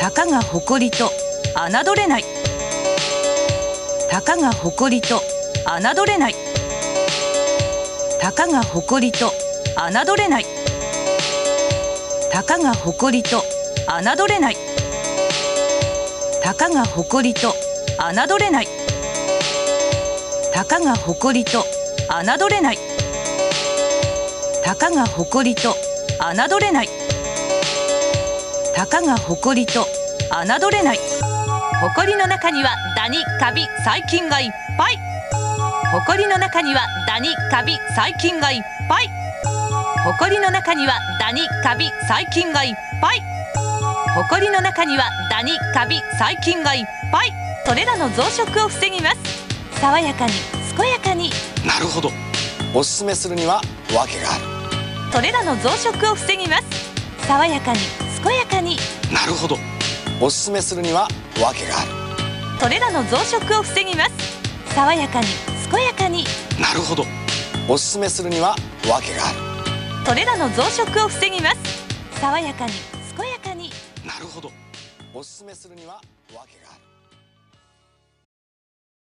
たかが誇りと侮れない。たかが誇りと侮れない。たかが誇りと侮れない。たかが誇りと侮れない。たかが誇りと侮れない。たかが誇りと侮れない。たかが誇りと侮れない。たかが誇りと侮れない。誇りの中にはダニカビ細菌がいっぱい。誇りの中にはダニカビ細菌がいっぱい。誇りの中にはダニカビ細菌がいっぱい。誇りの中にはダニカビ細菌がいっぱい。それらの増殖を防ぎます。爽やかに健やかに。なるほど。おすすめするには訳がある。それらの増殖を防ぎます。爽やかに健やかに。なるほど。おすすめするには訳がある。それらの増殖を防ぎます。爽やかに健やかに。なるほど。おすすめするには訳がある。それらの増殖を防ぎます。爽やかに健やかに。なるほど。おすすめするには訳がある